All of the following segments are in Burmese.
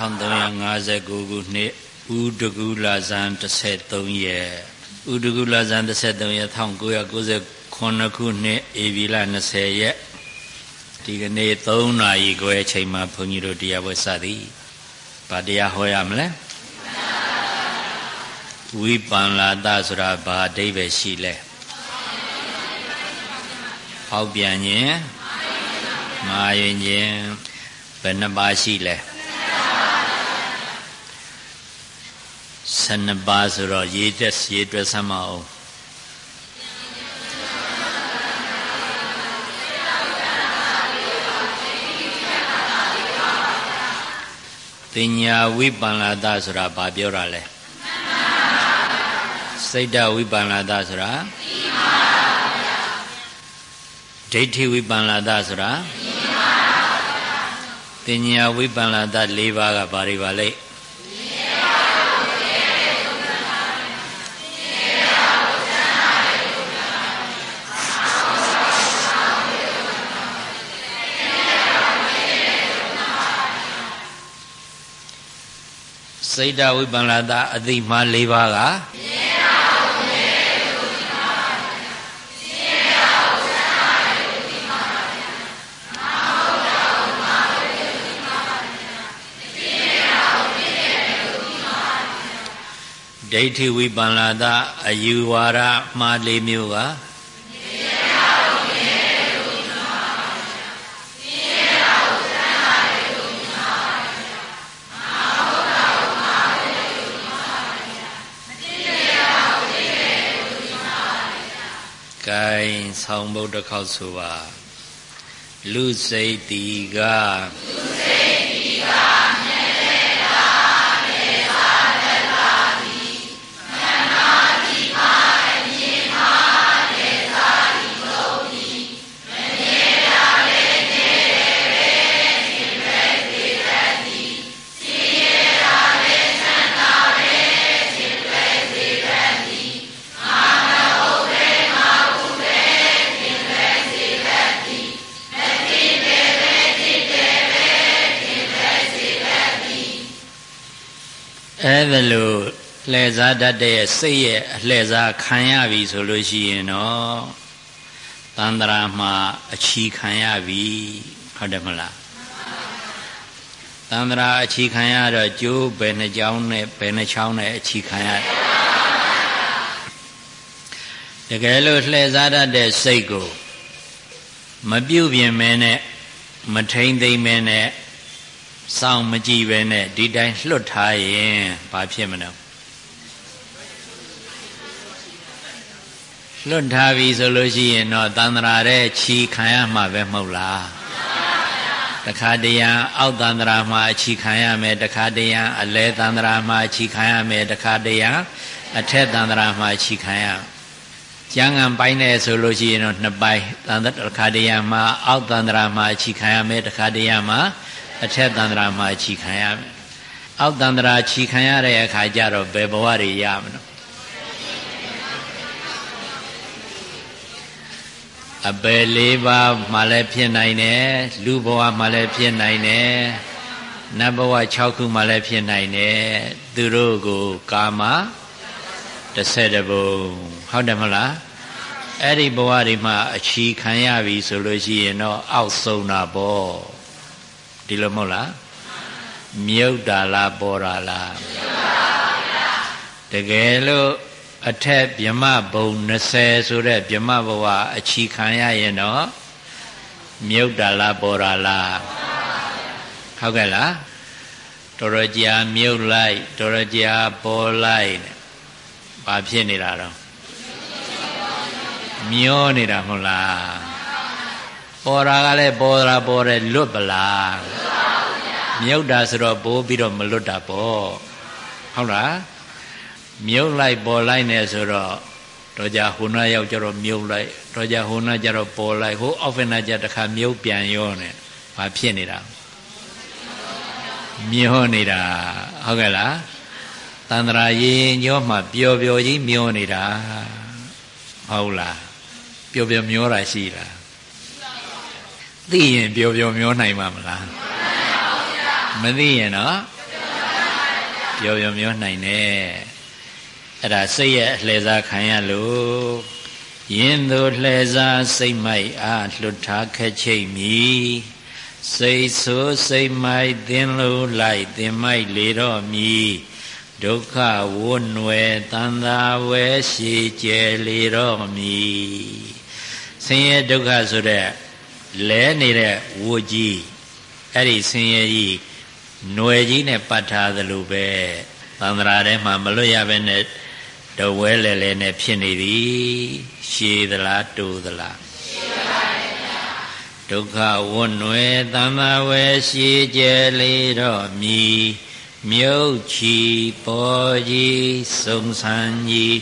1359ခုနှစ်ဥဒကူလာဇန်13ရက်ဥဒကူလာဇန်13ရက်1998ခုနှစ်ဧပြီလ20ရက်ဒီကနေ့3နာရီခွဲအချိန်မှာဘုန်းကြီးတို့တရားပွဲစသည်ဗာတရားဟောရမလဲဝိပန္လာတဆိုတာဘာအဓိပ္ပာယ်ရှိလဲဟောက်ပြန်ခြင်းမာရင်ခြင်းဘယ်နှပါရှိလဲ 12ပါးဆိုတော့ရေးတက်ရေးတွက်ဆမ်းမအောင်တင်ညာဝိပန္လာတဆိုတာဘာပြောတာလဲစိတ်တဝိပန္လာတဆိုတာဒိဋ္ဌိဝိပန္လာတဆိုတာတင်ညာဝိပန္လာတ၄ပါးကဘာတွေပါလဲ စိတ်တဝိပန္နတာအတိမှ၄ပါးကဒိဋ္ဌိဝိပန္နတာအယူဝါဒမှား၄မျိုးက ကိုင်းဆောင်ဘုဒ္ဓခောက်ဆိုပါလူစိတ်တီကလူ အဲ့ဒါလို့လှည့်စားတတ်တဲ့စိတ်ရဲ့အလှည့်စားခံရပြီဆိုလို့ရှိရင်တော့တန္တရာမှာအချီခံရပြီဟုတ်တယ်မလားတန္တရာအချီခံရတော့ကျိုးဘယ်နှကြောင်းနဲ့ဘယ်နှချောင်းနဲ့အချီခံရတကယ်လို့လှည့်စားတတ်တဲ့စိတ်ကို မပြုတ်ပြင်မဲနဲ့မထိမ့်သိမ့်မဲနဲ့ စောင့်မကြည့်ပဲနဲ့ဒီတိုင်းလွတ်ထားရင်ဘာဖြစ်မလဲလွတ်ထားပြီဆိုလို့ရှိရင်တော့တန္တရာတဲ့ခြီခံရမှာပဲမဟုတ်လားတခါတရံအောက်တန္တရာမှာအချီခံရမယ်တခါတရံအလဲတန္တရာမှာအချီခံရမယ်တခါတရံအထက်တန္တရာမှာအချီခံရကျမ်းဂန်ပိုင်းနဲ့ဆိုလို့ရှိရင်တော့နှစ်ပိုင်းတန္တတခါတရံမှာအောက်တန္တရာမှာအချီခံရမယ်တခါတရံမှာ အထက်တန္တရာမှာခြီခံရမယ်အောက်တန္တရာခြီခံရတဲ့အခါကျတော့ဘယ်ဘဝတွေရမလဲအပယ်လေးပါးမှလည်းဖြစ်နိုင်တယ်လူဘဝမှလည်းဖြစ်နိုင်တယ်နတ်ဘဝ6ခုမှလည်းဖြစ်နိုင်တယ်သူတို့ကိုကာမ30ဘုံဟုတ်တယ်မလားအဲ့ဒီဘဝတွေမှာအချီခံရပြီဆိုလို့ရှိရင်တော့အောက်ဆုံးတာပေါ့ ဒီလိုမဟုတ်လားမြုပ်တာလားပေါ်တာလားတကယ်လို့အထက်ဗြမဘုံ20ဆိုတဲ့ဗြမဘဝအချီခံရရင်တော့မြုပ်တာလားပေါ်တာလားဟုတ်ကဲ့လားတော်တော်ကြာမြုပ်လိုက်တော်တော်ကြာပေါ်လိုက်ဘာဖြစ်နေတာတော့မျောနေတာမဟုတ်လားပေါ်တာကလည်းပေါ်တာပေါ်တယ်လွတ်ပလား မြုပ်တာဆိုတော့ပိုးပြီးတော့မလွတ်တာပေါ့ဟုတ်လားမြုပ်လိုက်ပေါ်လိုက်နေဆိုတော့တော့ကြဟိုနာရောက်ကြတော့မြုပ်လိုက်တော့ကြဟိုနာကြတော့ပေါ်လိုက်ဟိုအောက်ဖက်နာကြတခါမြုပ်ပြန်ရောနေဘာဖြစ်နေတာမျောနေတာဟုတ်ကဲ့လားတန္တရာရင်ညောမှပျော်ပျော်ကြီးမျောနေတာဟုတ်လားပျော်ပျော်မျောတာရှိလားသိရင်ပျော်ပျော်မျောနိုင်မှာမလား မသိရင်တော့ပျော်ပျော်မျောနိုင်တယ်အဲ့ဒါစိတ်ရဲ့အလှည့်စားခံရလို့ယင်းတို့လှည့်စားစိတ်မိုက်အားလွတ်ထားခဲ့ချိတ်မီစိတ်ဆိုးစိတ်မိုက်သင်လို့လိုက်သင်မိုက်လေတော့မီဒုက္ခဝွနွယ်တန်သာဝဲရှိကျဲလေတော့မီဆင်းရဲဒုက္ခဆိုတဲ့လဲနေတဲ့ဝိုကြီးအဲ့ဒီဆင်းရဲကြီး ຫນွယ်ကြီးနဲ့ပတ်ထားသလိုပဲသန္တရာထဲမှာမလွတ်ရဘဲနဲ့တဝဲလဲလဲနဲ့ဖြစ်နေသည် ရှည်သလားတူသလားရှည်ပါပါဗျာဒုက္ခဝွနွယ်တမ္မာဝဲရှည်ကျဲလေတော့မြည်မြုပ်ချီပေါ်ကြီးစုံဆန်းကြီး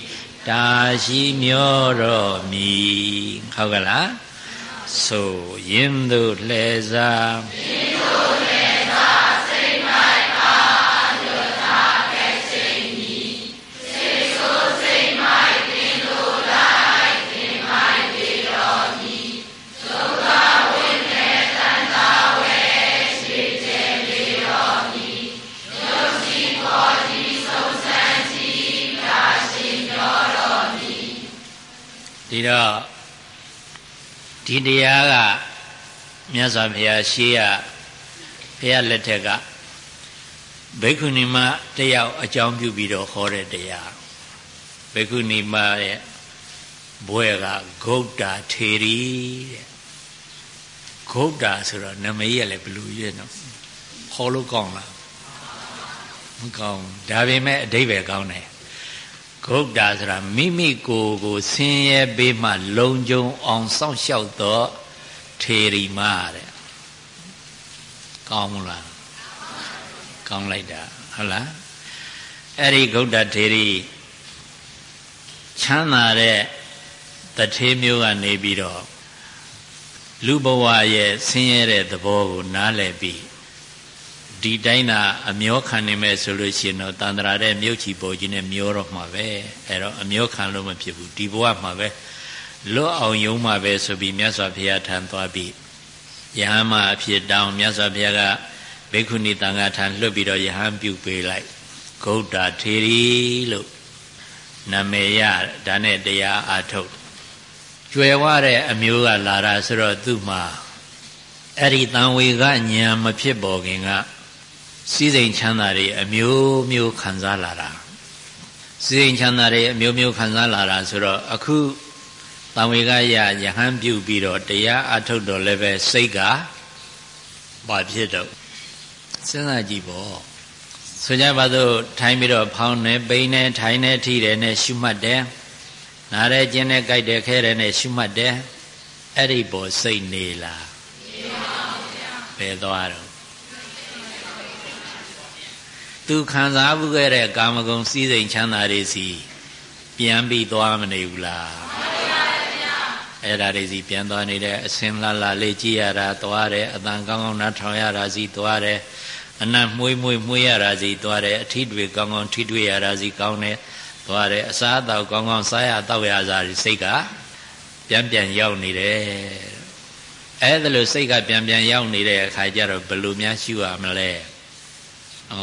တာရှိမျောတော့မြည်ဟုတ်ကလားဆိုရင်တို့လှဲစားရင်တို့ ဒီတော့ဒီတရားကမြတ်စွာဘုရားရှေးရဘုရားလက်ထက်ကဘိက္ခုနီမတယောက်အကြောင်းပြုပြီးတော့ဟောတဲ့တရားဘိက္ခုနီမရဲ့ဘွဲကဂௌတ္တာထေရီတဲ့ဂௌတ္တာဆိုတော့နမည်ရလည်းဘလူရဲ့နော်ဟောလို့ကောင်းလားမကောင်းဒါပေမဲ့အဓိပ္ပာယ်ကောင်းတယ် ဂုတ်တာဆိုတာမိမိကိုယ်ကိုဆင်းရဲပေးမှ လုံခြုံအောင်စောင့်ရှောက်သောထေရီမတဲ့ကောင်းမလားကောင်းလိုက်တာဟုတ်လားအဲ့ဒီဂုတ်တာထေရီချမ်းသာတဲ့တထေးမျိုးကနေပြီးတော့လူဘဝရဲ့ဆင်းရဲတဲ့သဘောကိုနားလည်ပြီး ဒီတိုင်းသာအမျောခံနေမဲ့ဆိုလို့ရှိရင်တော့တန်ត្រာတဲ့မြုပ်ချီပေါ်ကြီးနဲ့မျောတော့မှာပဲအဲ့တော့အမျောခံလို့မဖြစ်ဘူးဒီဘဝမှာပဲလွတ်အောင်ယုံမှာပဲဆိုပြီးမြတ်စွာဘုရားထံသွားပြီးယဟန်မအဖြစ်တောင်းမြတ်စွာဘုရားကဘေခုနီတန်ခါထံလွတ်ပြီးတော့ယဟန်ပြုပေးလိုက်ဂௌတထေရီလို့နာမည်ရဒါနဲ့တရားအာထုတ်ကျွယ်ဝတဲ့အမျိုးကလာတာဆိုတော့သူ့မှာအဲ့ဒီတန်ဝေကညာမဖြစ်ပေါ်ခင်က စည်းစိမ်ချမ်းသာတွေအမျိုးမျိုးခံစားလာတာစည်းစိမ်ချမ်းသာတွေအမျိုးမျိုးခံစားလာတာဆိုတော့အခုတံဝေကရယဟန်ပြုပြီးတော့တရားအထုတ်တော့လည်းပဲစိတ်ကဘာဖြစ်တော့စဉ်းစားကြည့်ပေါ့ဆိုကြပါစို့ထိုင်ပြီးတော့ဖောင်းနေပိန်နေထိုင်နေထိတယ်နဲ့ရှုမှတ်တယ်နားရဲကျင်းနေကြိုက်တယ်ခဲတယ်နဲ့ရှုမှတ်တယ်အဲ့ဒီပေါ်စိတ်နေလားနေပါဘူးဗျာဘယ်သွားတော့ သူခံစားမှုခဲ့တဲ့ကာမဂုဏ်စည်းစိမ်ချမ်းသာတွေစီပြန်ပြီးသွားမနေဘူးလားအဲ့ဒါတွေစီပြန်သွားနေတဲ့အစင်လာလာလေးကြည့်ရတာသွားတယ်အတန်ကောင်းကောင်းနားထောင်ရတာစီသွားတယ်အနတ်မွေးမွေးမွေးရတာစီသွားတယ်အထီးတွေကောင်းကောင်းထီးတွေရတာစီကောင်းတယ်သွားတယ်အစားအသောက်ကောင်းကောင်းစားရတောက်ရစားစိတ်ကပြန်ပြန်ရောက်နေတယ်အဲ့ဒါလို့စိတ်ကပြန်ပြန်ရောက်နေတဲ့အခါကျတော့ဘယ်လိုများရှိရမလဲ ဩ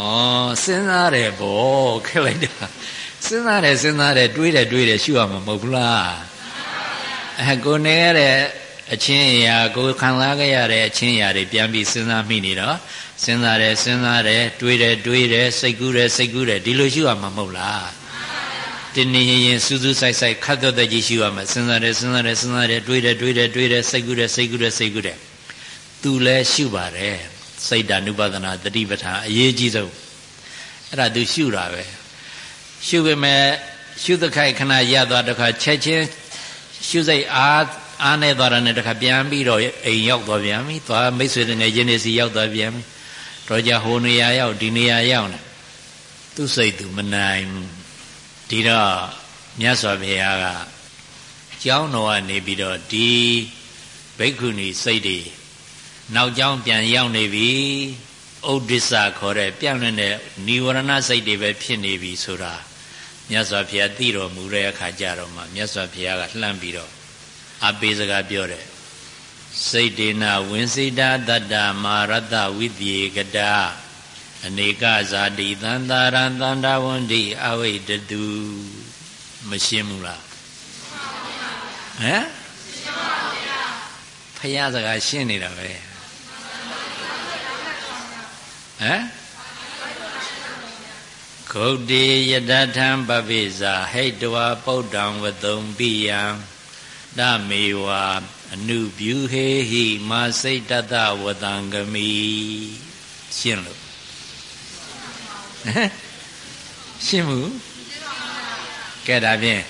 စဉ်းစားတယ်ဗောခက်လိုက်တာစဉ်းစားတယ်စဉ်းစားတယ်တွေးတယ်တွေးတယ်ရှုရမှာမဟုတ်ဘူးလားအဲကိုနေရတဲ့အချင်းအရာကိုခံစားခဲ့ရတဲ့အချင်းအရာတွေပြန်ပြီးစဉ်းစားမိနေတော့စဉ်းစားတယ်စဉ်းစားတယ်တွေးတယ်တွေးတယ်စိတ်ကူးတယ်စိတ်ကူးတယ်ဒီလိုရှုရမှာမဟုတ်လားတင်းနေရင်ရင်စူးစူးဆိုင်ဆိုင်ခတ်တော့တဲ့ကြီးရှုရမှာစဉ်းစားတယ်စဉ်းစားတယ်စဉ်းစားတယ်တွေးတယ်တွေးတယ်တွေးတယ်စိတ်ကူးတယ်စိတ်ကူးတယ်စိတ်ကူးတယ်သူလည်းရှုပါတယ် စိတ်ဓာနုပဒနာတတိပဋ္ဌာန်အရေးကြီးဆုံးအဲ့ဒါသူရှုတာပဲရှုပေမဲ့ရှုသခိုက်ခဏရသွားတခါချက်ချင်းရှုစိတ်အားအားနေသွားတယ်တခါပြန်ပြီးတော့အိမ်ရောက်သွားပြန်ပြီသွားမိတ်ဆွေတွေနဲ့ယင်းနေစီရောက်သွားပြန်ပြီတော့ကြဟိုနေရာရောက်ဒီနေရာရောက်နေသူစိတ်သူမနိုင်ဒီတော့မြတ်စွာဘုရားကကျောင်းတော်ကနေပြီးတော့ဒီဘိက္ခုနီစိတ်တွေ နောက်ကျောင်းပြန်ရောက်နေပြီဥဒိစ္စခေါ်တဲ့ပြန့်လွင့်တဲ့និဝရဏစိတ်တွေပဲဖြစ်နေပြီဆိုတာမြတ်စွာဘုရားသိတော်မူတဲ့အခါကျတော့မှမြတ်စွာဘုရားကလှမ်းပြီးတော့အပေးစကားပြောတယ်စိတ်ဒေနဝင်းစိတာတတ္တမာရတဝိသေကတာအနေကဇာတိသန္တာရံသန္တာဝန္တိအဝိတတုမရှင်းဘူးလားဟမ်ဖယားစကားရှင်းနေတာပဲ ဟမ်ဂုတ်တိယတထံပပိဇာဟိတဝါပုဒ္ဒံဝတုံပိယံတမေဝါအနုဗျူဟေဟိမာစိတ်တတဝတံဂမိရှင်းလို့ရှင်းမှုကဲဒါဖြင့်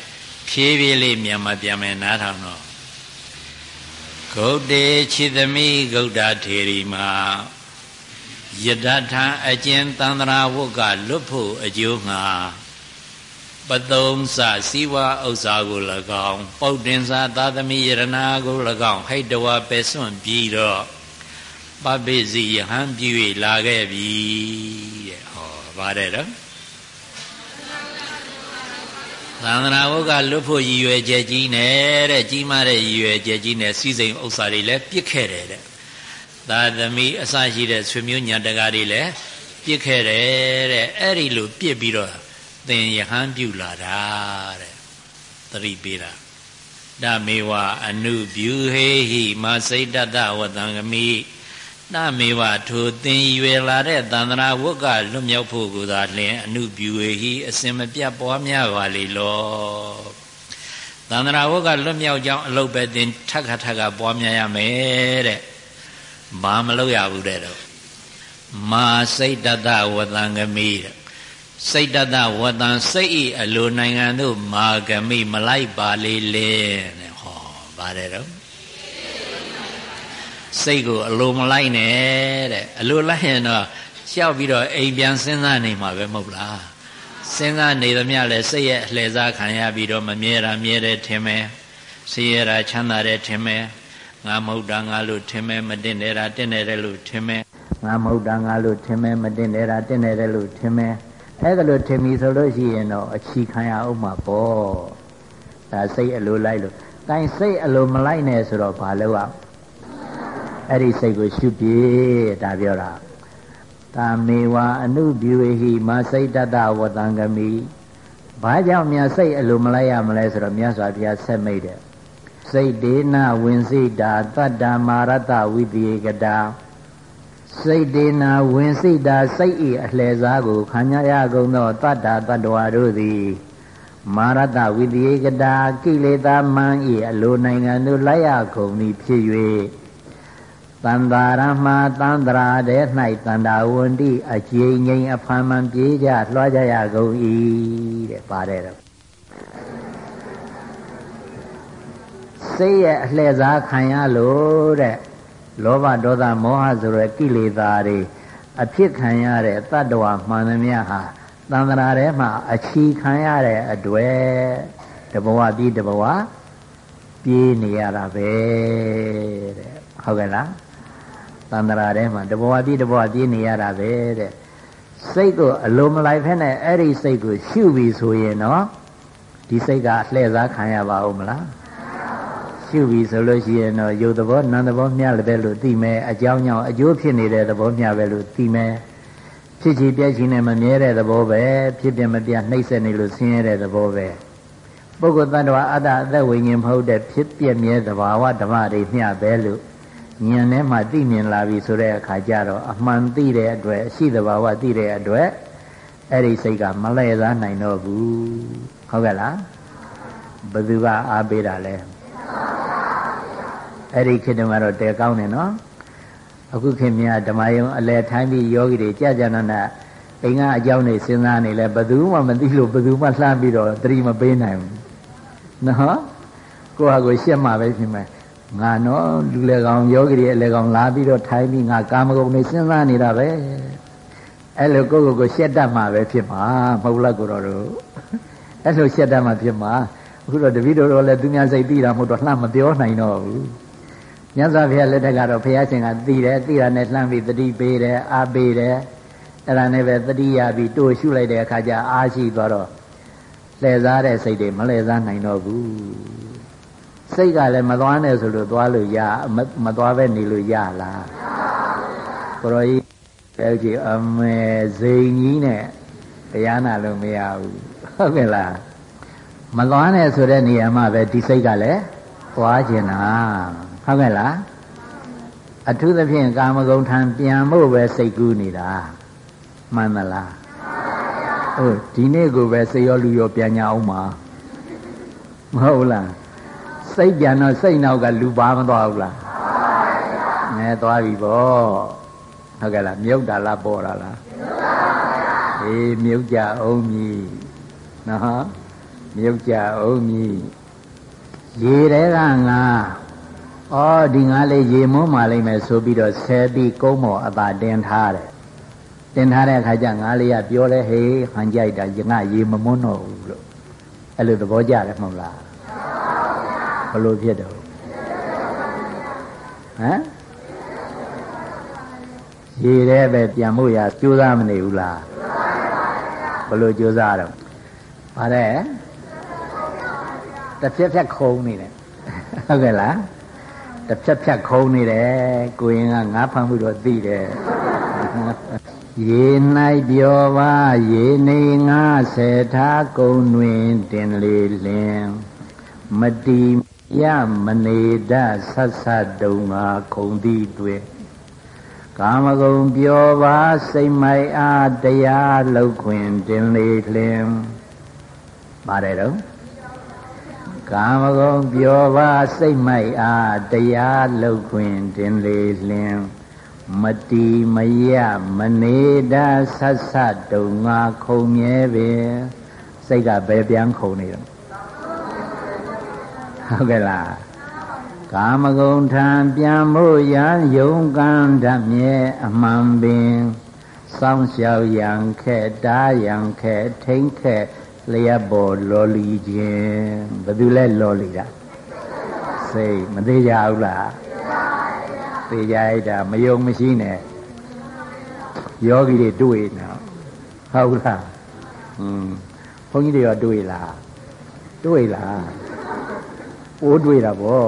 ဖြည်းဖြည်းလေးမြန်မာပြန်မယ်နားထောင်တော့ဂုတ်တေခြေသမီးဂုတ်တာထေရီမှာ ယတထံအကျဉ်သန္တရာဝုတ်ကလွတ်ဖို့အကျိုးငှာပသုံးစစီဝါဥစ္စာကို၎င်းပုတ်တင်စာသာသမီယရနာကို၎င်းဟိတဝပဲစွန့်ပြီးတော့ပပိစီယဟံပြည့်လာခဲ့ပြီတဲ့ဟောပါတယ်တော့သန္တနာဝုတ်ကလွတ်ဖို့ရည်ရွယ်ချက်ကြီးနဲ့တဲ့ကြီးမားတဲ့ရည်ရွယ်ချက်ကြီးနဲ့စီစိန်ဥစ္စာတွေလည်းပြစ်ခဲ့တယ်တဲ့ သာသမီအစရှိတဲ့ဆွေမျိုးညာတကားတွေလည်းပြစ်ခဲ့တယ်တဲ့အဲ့ဒီလိုပြစ်ပြီးတော့သင်ယဟန်ပြုလာတာတဲ့သတိပေးတာဓမေဝအနုဗျူဟေဟိမစိတ်တတဝတံဂမိနမေဝထိုသင်ရွယ်လာတဲ့သန္တရာဝတ်ကလွတ်မြောက်ဖို့ကိုသာလျှင်အနုဗျူဟေဟိအစင်မပြတ်ပွားများပါလေလောသန္တရာဝတ်ကလွတ်မြောက်ကြောင်းအလုတ်ပဲသင်ထက်ခါထက်ကပွားများရမယ်တဲ့ ဘာမလုပ်ရဘူးတဲ့တော့မာစိတ်တတဝတံဂမိတဲ့စိတ်တတဝတံစိတ်ဤအလိုနိုင်ငံတို့မာဂမိမလိုက်ပါလေလေတဲ့ဟောပါတယ်တော့စိတ်ကိုအလိုမလိုက်နဲ့တဲ့အလိုလိုက်ရင်တော့ရှောက်ပြီးတော့အိမ်ပြန်စဉ်းစားနေမှာပဲမဟုတ်လားစဉ်းစားနေသမျှလဲစိတ်ရဲ့အလှည့်စားခံရပြီးတော့မမြဲတာမြဲတယ်ထင်မယ်ဆင်းရဲတာချမ်းသာတယ်ထင်မယ် ငါမဟုတ်တာငါလို့ထင်မယ်မတင်နေတာတင်နေတယ်လို့ထင်မယ်ငါမဟုတ်တာငါလို့ထင်မယ်မတင်နေတာတင်နေတယ်လို့ထင်မယ်အဲ့ဒါလို့ထင်ပြီဆိုလို့ရှိရင်တော့အချီခံရအောင်မှာပေါ့ဒါစိတ်အလိုလိုက်လို့ကိုင်စိတ်အလိုမလိုက်နဲ့ဆိုတော့ဘာလို့ ਆ အဲ့ဒီစိတ်ကိုရှုပြေဒါပြောတာတာမေဝအနုဗျူဟိမစိတ်တတဝတံဂမိဘာကြောင့်များစိတ်အလိုမလိုက်ရမလဲဆိုတော့မြတ်စွာဘုရားဆက်မိတ်တယ် စိတ်ဒေနဝင်စိတာတတ္တမာရတဝိတိယကတာစိတ်ဒေနာဝင်စိတာစိတ်ဤအလှည့်စားကိုခံရရကုန်သောတတ္တတတ္တဝါတို့သည်မာရတဝိတိယကတာကိလေသာမန်ဤအလိုနိုင်ငံတို့လိုက်ရကုန်သည်ဖြစ်၍တန္တာရမတန္တရာတဲ့၌တန္တာဝန္တိအကျဉ်းငိမ်အဖန်မှန်ပြေးကြလွှားကြရကုန်၏တဲ့ပါတယ် စိတ်ရဲ့အလှည့်စားခံရလို့တဲ့လောဘဒေါသမောဟဆိုတဲ့ကိလေသာတွေအဖြစ်ခံရတဲ့တတ္တဝါမှန်သမျှဟာသံဃာထဲမှာအချီခံရတဲ့အတွေ့တဘဝပြီးတဘဝပြေးနေရတာပဲတဲ့ဟုတ်ကဲ့လားသံဃာထဲမှာတဘဝပြီးတဘဝပြေးနေရတာပဲတဲ့စိတ်ကိုအလိုမလိုက်ဖက်နဲ့အဲ့ဒီစိတ်ကိုရှုပြီဆိုရင်တော့ဒီစိတ်ကလှည့်စားခံရပါဦးမလား ရှုပြီဆိုလို့ရှိရင်တော့ရုပ်သဘောနာမ်သဘောမျှလည်းပဲလို့သိမယ်အကြောင်းကြောင့်အကျိုးဖြစ်နေတဲ့သဘောမျှပဲလို့သိမယ်ဖြစ်ချီပြက်ချီနဲ့မမြဲတဲ့သဘောပဲဖြစ်ပြမပြနှိမ့်ဆက်နေလို့ဆင်းရဲတဲ့သဘောပဲပုဂ္ဂိုလ်တ attva အတ္တအသက်ဝိညာဉ်မဟုတ်တဲ့ဖြစ်ပြမြဲသဘာဝဓမ္မတွေမျှပဲလို့ဉာဏ်ထဲမှာသိမြင်လာပြီဆိုတဲ့အခါကျတော့အမှန်သိတဲ့အတွက်အရှိသဘာဝသိတဲ့အတွက်အဲ့ဒီစိတ်ကမလဲစားနိုင်တော့ဘူးဟုတ်ကဲ့လားဘယ်သူကအားပေးတာလဲ အဲ့ဒီခေတ်တုန်းကတော့တဲကောင်းတယ်နော်အခုခေတ်များဓမ္မယုံအလဲထိုင်းပြီးယောဂီတွေကြာကြာနာနာအိမ်ကအကြောင်းတွေစဉ်းစားနေလဲဘယ်သူမှမသိလို့ဘယ်သူမှလှမ်းပြီးတော့သတိမပေးနိုင်ဘူးနော်ကိုယ့်ဟာကိုယ်ရှက်မှပဲဖြစ်မယ်ငါနော်လူလေကောင်ယောဂီတွေအလေကောင်လာပြီးတော့ထိုင်းပြီးငါကာမဂုဏ်တွေစဉ်းစားနေတာပဲအဲ့လိုကိုယ့်ကိုယ်ကိုရှက်တတ်မှပဲဖြစ်မှာမဟုတ်လားကိုတော်တို့အဲ့လိုရှက်တတ်မှဖြစ်မှာ အခုတော့တပည့်တော်တို့လည်းသူများစိတ်သိတာမဟုတ်တော့လှမ်းမပြောနိုင်တော့ဘူးမြတ်စွာဘုရားလက်ထက်ကတော့ဘုရားရှင်ကသိတယ်သိတာနဲ့လှမ်းပြီးတတိပေးတယ်အားပေးတယ်အဲ့ဒါနဲ့ပဲတတိယပြီးတိုးရှုလိုက်တဲ့အခါကျအားရှိသွားတော့လှည့်စားတဲ့စိတ်တွေမလှည့်စားနိုင်တော့ဘူးစိတ်ကလည်းမသွားနဲ့ဆိုလို့သွားလို့ရမသွားပဲနေလို့ရလားကိုရောကြီးအဲ့ဒီအမေဇိန်ကြီးနဲ့တရားနာလို့မရဘူးဟုတ်ကဲ့လား မလွမ်းနဲ့ဆိုတဲ့နေရာမှာပဲဒီစိတ်ကလည်းသွားကျင်တာဟုတ်ကဲ့လားအထူးသဖြင့်ကာမဂုဏ်ထံပြန်ဖို့ပဲစိတ်ကူးနေတာမှန်သလားဟုတ်ဒီနေ့ကိုပဲစိတ်ရောလူရောပြန်ညာအောင်ပါမဟုတ်လားစိတ်ပြန်တော့စိတ်နောက်ကလူပါမသွားဘူးလားနဲသွားပြီပေါ့ဟုတ်ကဲ့လားမြုပ်တာလားပေါ်တာလားအေးမြုပ်ကြအောင်မြည်နော် မြုပ်ကြအောင်မြည်ရေတဲကငါဩဒီငါလေးရေမွန်းမာလိမ့်မယ်ဆိုပြီးတော့ဆဲပြီးကုန်းမော်အသာတင်ထားတယ်တင်ထားတဲ့အခါကျငါလေးကပြောလဲဟေးဟန်ကြိုက်တာငါရေမမွန်းတော့ဘူးလို့အဲ့လိုသဘောကျတယ်မဟုတ်လားဘလို့ဖြစ်တော့ဟမ်ရေထဲပဲပြန်မှုရကြိုးစားမနေဘူးလားဘလို့ကြိုးစားတော့ဗါတဲ့ တစ်ဖြက်ဖြက်ခုံနေတယ်ဟုတ်ကဲ့လားတစ်ဖြက်ဖြက်ခုံနေတယ်ကိုရင်ကငါးဖမ်းမှုတော့သိတယ်ရေ၌ပြောပါရေနေငါဆေထားကုံတွင်တင်လေလင်မတီရမနေတဆက်ဆက်တုံငါခုံသည့်တွင်ကာမဂုံပြောပါစိတ်မိုက်အားတရားလောက်ခွင်တင်လေလင်ပါတယ်တော့ ကာမဂုံပြောပါစိတ်မိုက်အားတရားလောက်ခွင်တင်လေလင်မတီမရမနေတာဆက်ဆက်တုံငါခုံမြဲပင်စိတ်ကဘယ်ပြန်ခုံနေတော့ဟုတ်ကဲ့လားကာမဂုဏ်ထံပြန်ဖို့ရန်ယုံကံဓမြဲအမှန်ပင်စောင်းလျှောက်ရန်ခဲ့တားရန်ခဲ့ထိမ့်ခဲ့ လျက်ပေါ်လော်လီခြင်းဘယ်သူလဲလော်လီတာစိတ်မသေးကြဘူးလားသေကြရတာမယုံမရှိနဲ့ယောဂီတွေတွေ့နေဟုတ်လားอืมဘုန်းကြီးတွေရောတွေ့လားတွေ့လားအိုးတွေ့တာဗော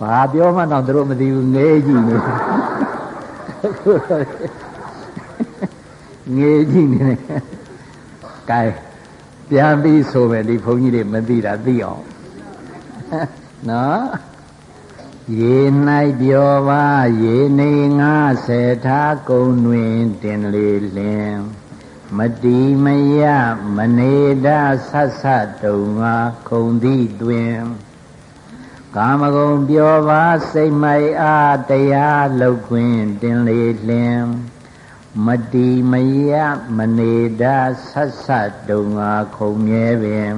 ဘာပြောမှတော့သူတို့မသိဘူးငဲကြည့်နေငဲကြည့်နေတယ်ကဲ ပြန်ပြီးဆိုမယ်ဒီဘုန်းကြီးတွေမသိတာသိအောင်နော်ရေ၌ပြောပါရေနေငါဆေထားကုံတွင်တင်လေလင်မတီမယမနေတာဆတ်ဆတ်တုံငါခုံသည့်တွင်ကာမဂုံပြောပါစိတ်မိုက်အားတရားလောက်ခွင်တင်လေလင် မတီမယမနေတာဆတ်ဆတ်တုံငါခုံမြဲပင်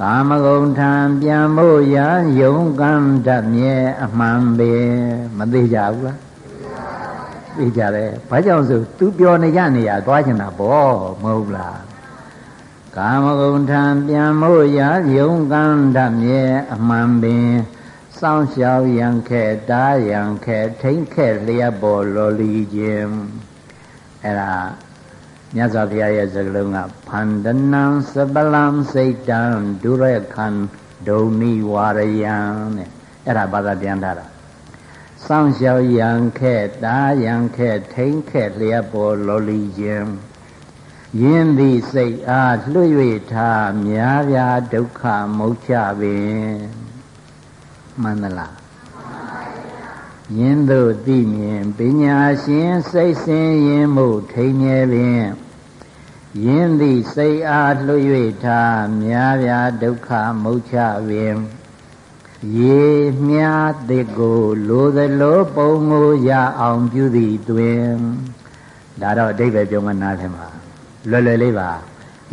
ကာမဂုံထံပြန်ဖို့ရန်ယုံကံတတ်မြဲအမှန်ပင်မသိကြဘူးလားသိကြတယ်ဘာကြောင့်ဆိုသူပြောနေကြနေရသွားချင်တာပေါ့မဟုတ်လားကာမဂုဏ်ထံပြန်မို့ရာယုံကံတမြဲအမှန်ပင် စောင်းလျှောက်ရန်ခဲတားရန်ခဲထိမ့်ခဲလျက်ပေါ်လော်လီခြင်းအဲ့ဒါမြတ်စွာဘုရားရဲ့စကားလုံးကဖန္ဒနံစပလံစိတ်တံဒုရခန္ဒုံနိဝါရယံတဲ့အဲ့ဒါဘာသာပြန်ထားတာစောင့်ရှောက်ရန်ခဲတားရန်ခဲထိမ့်ခဲလျက်ပေါ်လော်လီခြင်းယင်းသည့်စိတ်အားလွတ်၍ထားများပြားဒုက္ခမုတ်ချပင် မှန်သလားယင်းတို့သိမြင်ပညာရှင်စိတ်ဆင်းရင်မှုထိန်မြဲပင်ယင်းသည့်စိတ်အားလွတ်၍ထားများပြားဒုက္ခမုတ်ချပင်ရေမြားတစ်ကိုလိုသလိုပုံကိုရအောင်ပြုသည့်တွင်ဒါတော့အဓိပ္ပာယ်ပြောမှနားထင်ပါလွယ်လွယ်လေးပါ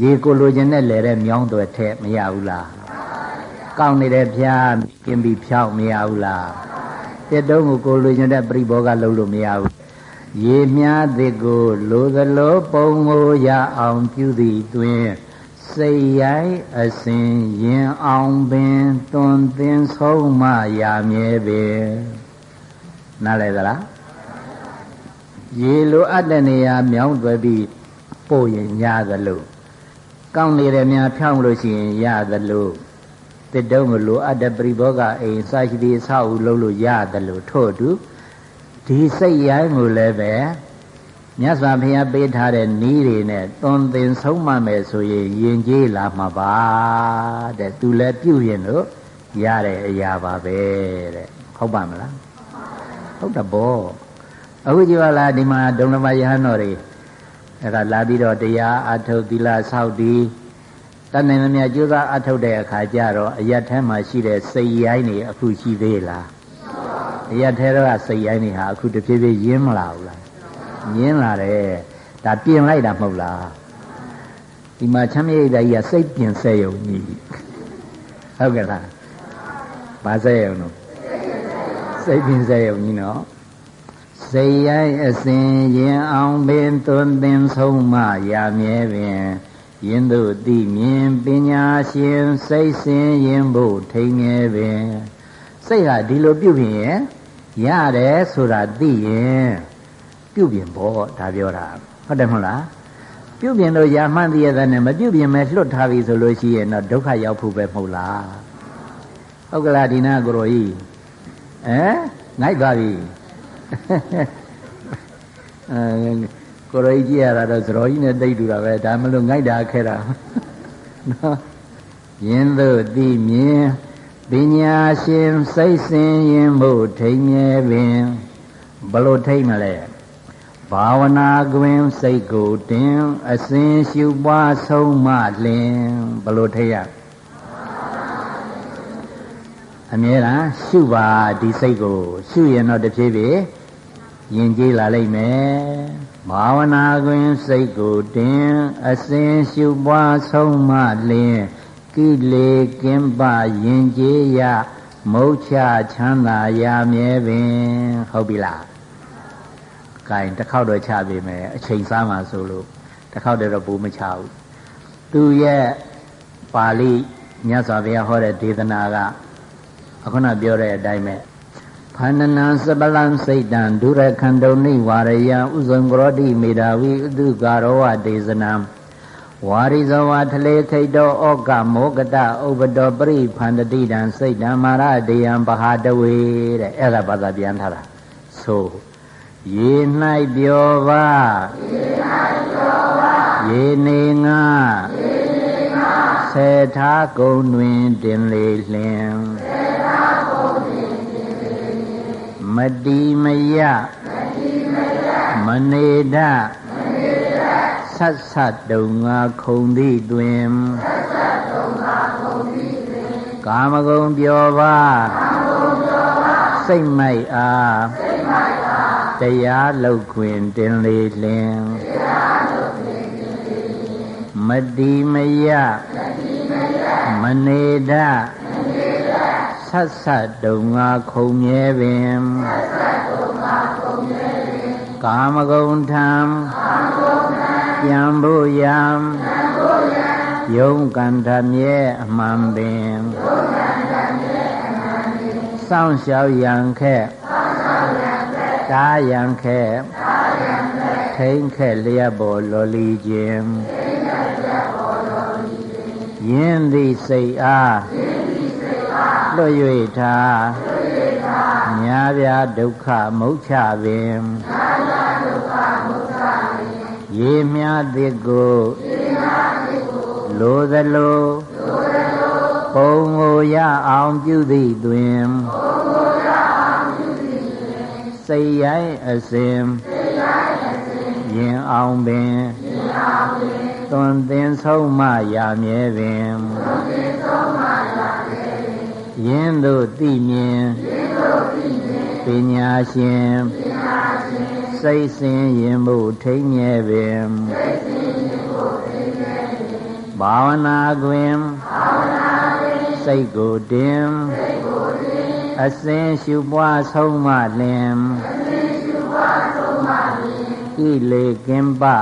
ရေကိုလိုချင်တဲ့လေတဲ့မြောင်းတွေထက်မရဘူးလား ကောင်းနေတဲ့ဖျားกินပြီးဖြောင်းမရဘူးလားတစ်တုံးကိုကိုလိုချင်တဲ့ပြိဘောကလုံးလို့မရဘူးရေမြားသစ်ကိုလိုသလိုပုံကိုရအောင်ပြုသည်တွင်စိတ်ရိုက်အစဉ်ရင်အောင်ပင်တွန်သင်ဆုံးမရမြဲပင်နားလဲသလားရေလိုအပ်တဲ့နေရာမြောင်းသွဲပြီးပို့ရင်ရသလိုကောင်းနေတဲ့များဖြောင်းလို့ရှိရင်ရသလို တစ်တုံးမလိုအပ်တဲ့ပရိဘောဂအိမ်စာရှိသည်အဆောက်အဦလုံးလို့ရသလိုထို့အတူဒီစိတ်ရိုင်းကိုလည်းပဲမြတ်စွာဘုရားပေးထားတဲ့နီးတွေနဲ့သွန်သင်ဆုံးမမယ်ဆိုရင်ယဉ်ကျေးလာမှာပါတဲ့သူလည်းပြုရင်လို့ရတဲ့အရာပါပဲတဲ့ဟုတ်ပါမလားဟုတ်တယ်ဗောအခုကြည့်ပါလားဒီမှာဒုံလမယဟန်တော်တွေအဲ့ဒါလာပြီးတော့တရားအထုတ်သီလဆောက်တည် တဏ္ဍာမြတ်ကျိုးစားအထုတ်တဲ့အခါကျတော့အယတ်ထဲမှာရှိတဲ့စိတ်ရိုင်းတွေအခုရှိသေးလားအယတ်ထဲတော့စိတ်ရိုင်းတွေဟာအခုတဖြည်းဖြည်းရင်းမလာဘူးလားရင်းလာတယ်ဒါပြင်လိုက်တာမဟုတ်လားဒီမှာချမ်းမြေ့တဲ့ကြီးကစိတ်ပြင်ဆဲယုံကြီးဟုတ်ကဲ့လားဘာဆဲယုံလို့စိတ်ပြင်ဆဲယုံကြီးနော်စိတ်ရိုင်းအစဉ်ရင်အောင်ပင်သွန်သင်ဆုံးမရမြဲပင် ယင်းတို့သိမြင်ပညာရှင်စိတ်စင်ရင်ဖို့ထိန်ငယ်ပင်စိတ်ဟာဒီလိုပြုပြင်ရင်ရတယ်ဆိုတာသိရင်ပြုပြင်ဖို့ဒါပြောတာဟုတ်တယ်မဟုတ်လားပြုပြင်လို့ရာမှန်းတည်းရတဲ့နဲ့မပြုပြင်မဲ့လွတ်ထားပြီဆိုလို့ရှိရင်တော့ဒုက္ခရောက်ဖို့ပဲမဟုတ်လားဟုတ်ကလားဒီနာကိုရောကြီးဟမ်ငိုက်သွားပြီအဲ ကိုရောကြီးကြည့်ရတာတော့သရောကြီးနဲ့တိတ်တူတာပဲဒါမလို့ငိုက်တာခဲတာနော်ယင်းတို့သိမြင်ပညာရှင်စိတ်စင်ရင်ဖို့ထိန်မြဲပင်ဘလို့ထိန်မလဲဘာဝနာကွင်စိတ်ကိုတင်အစဉ်ရှုပွားဆုံးမလင်ဘလို့ထိရအမြဲတမ်းရှုပါဒီစိတ်ကို ရှုရင်တော့တဖြည်းဖြည်းယဉ်ကျေးလာလိမ့်မယ် ဘာဝနာကွင်စိတ်ကိုတင်အစဉ်ရှုပွားဆုံးမလင်ကိလေကင်းပယဉ်ကျေးရမုတ်ချချမ်းသာရမြဲပင်ဟုတ်ပြီလားကင်တစ်ခေါက်တော့ချပေးမယ်အချိန်စားမှဆိုလို့တစ်ခေါက်တည်းတော့ဘူးမချဘူးသူရဲ့ပါဠိမြတ်စွာဘုရားဟောတဲ့ဒေသနာကအခုနပြောတဲ့အတိုင်းပဲ ဖန္နနာစပလံစိတ်တံဒုရခန္တုန်နိဝရယံဥဇံကရောတိမေတာဝိဥဒုကာရောဝဒေသနာဝါရိဇဝါထလေခိတောဩကမောကတဥပတောပရိဖန္တတိတံစိတ်တံမာရတေယံပဟာတဝေတဲ့အဲ့ဒါဘာသာပြန်ထားတာဆိုရေ၌ပြောပါရေ၌ပြောပါရေနေငါရေနေငါဆေထားကုံတွင်တင်လေလင် မတိမယမတိမယမနေဒမနေဒဆက်ဆက်တုံငါခုံသည့်တွင်ဆက်ဆက်တုံငါခုံသည့်တွင်ကာမဂုံပြောပါကာမဂုံပြောပါစိတ်မိုက်အားစိတ်မိုက်အားတရားလုတ်ခွင်တင်လေလင်တရားလုတ်ခွင်တင်လေလင်မတိမယမတိမယမနေဒမနေဒ ဆက်ဆက်တုံငါခုံမြဲပင်ဆက်ဆက်တုံငါခုံမြဲပင်ကာမဂုဏ်ထံကာမဂုဏ်ထံပြန်ဖို့ယံပြန်ဖို့ယံယုံကန္တမြဲအမှန်ပင်ယုံကန္တမြဲအမှန်ပင်စောင့်ရှောက်ရန်ခက်စောင့်ရှောက်ရန်တာယံခဲထိန်ခဲလျက်ပေါ်လောလီခြင်းယင်းသည်စိတ်အား လွတ်၍ထားညာပြဒုက္ခမုတ်ချပင်ရေမြသည်ကိုလိုသလိုပုံကိုရအောင်ပြုသည့်တွင်စိတ်ရိုင်းအစဉ်ရင်အောင်ပင်သွန်သင်ဆုံးမရမြဲပင် ယင်းတို့သိမြင်ပညာရှင်စိတ်စင်ရင်မှုထိမ့်မြဲပင်ဘာဝနာတွင်စိတ်ကိုတင်အစင်ရှုပွားဆုံးမလင်အစင်ရှုပွားဆုံးမလင်ဣလေကင်ပဣ